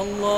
ہر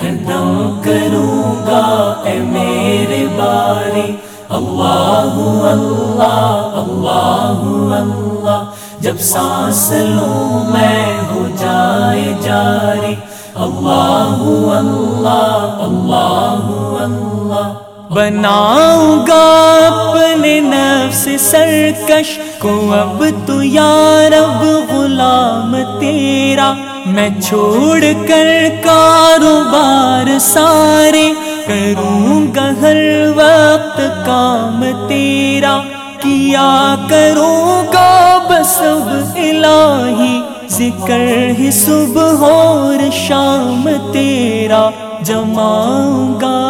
دم کروں گا، اے میرے باری۔ اللہ اللہ اللہ اللہ۔ جب سانس لوں میں ہو جائے جاری۔ اللہ اللہ اللہ اللہ۔ بناؤں گا اپنے نفس سرکش کو اب تو یارب غلام تیرا میں چھوڑ کر کاروبار سارے کروں گا ہر وقت کام تیرا کیا کروں گا بس اب الہی ذکر ہی صبح اور شام تیرا جماؤں گا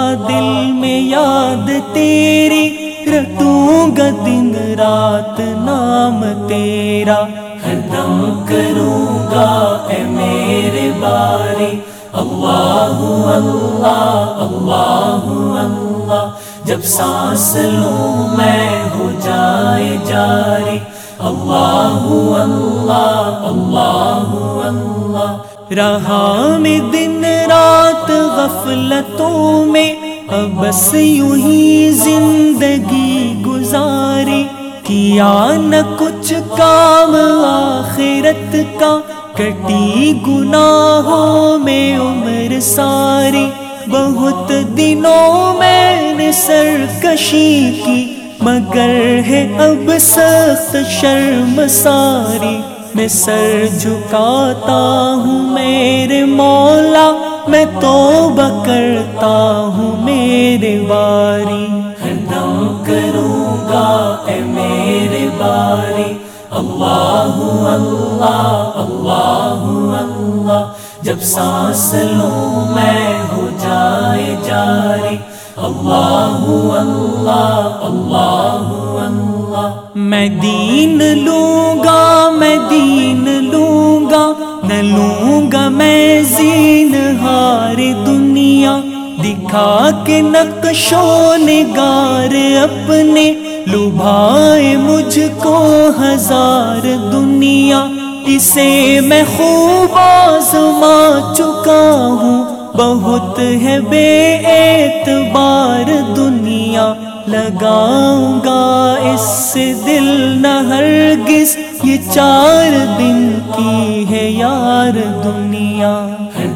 میں یاد تیری رٹوں گا دن رات نام تیرا ہر دم کروں گا اے میرے باری اللہ اللہ اللہ اللہ جب سانس لوں میں ہو جائے جاری اللہ اللہ اللہ اللہ رہا میں دن رات غفلتوں میں اب بس یوں ہی زندگی گزاری کیا نہ کچھ کام آخرت کا، کٹی گناہوں میں عمر ساری بہت دنوں میں نے سرکشی کی، مگر ہے اب سخت شرم ساری میں سر جھکاتا ہوں میرے مولا میں توبہ کرتا ہوں میرے باری۔ ہر دم کروں گا اے میرے باری۔ اللہ اللہ اللہ اللہ۔ جب سانس لوں میں ہو جائے جاری۔ اللہ اللہ اللہ اللہ۔ میں دین لوں گا میں لوں گا میں زین ہار دنیا، دکھا کے نقش و نگار اپنے لبھائے مجھ کو ہزار دنیا۔ اسے میں خوب آزما چکا ہوں، بہت ہے بے اعتبار دنیا۔ لگاؤں گا اس سے دل نہ ہرگز یہ چار دن کی ہے یار دنیا۔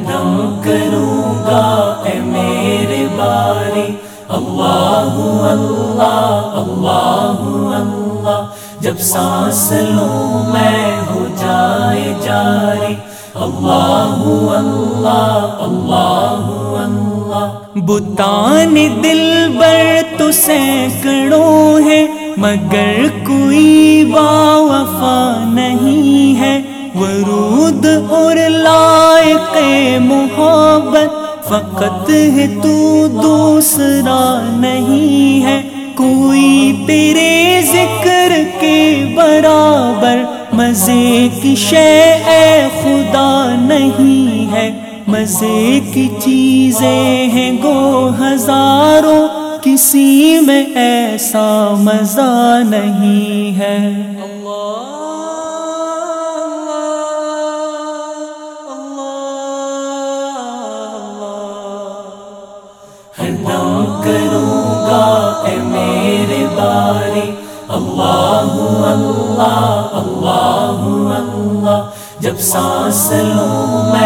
دم کروں گا اے میرے باری۔ اللہ اللہ اللہ اللہ۔ جب سانس لوں میں ہو جائے جاری۔ اللہ اللہ اللہ اللہ۔ بتان دل بر تو سینکڑوں ہے مگر کوئی با وفا نہیں ہے۔ ورود اور لائق محبت فقط ہے تو دوسرا نہیں ہے۔ کوئی تیرے ذکر کے برابر مزے کی شے اے خدا نہیں ہے۔ مزے کی چیزیں ہیں گو ہزاروں کسی میں ایسا مزہ نہیں ہے ہر کروں گا اے میرے باری اللہ اللہ اللہ اللہ جب سانس لوں میں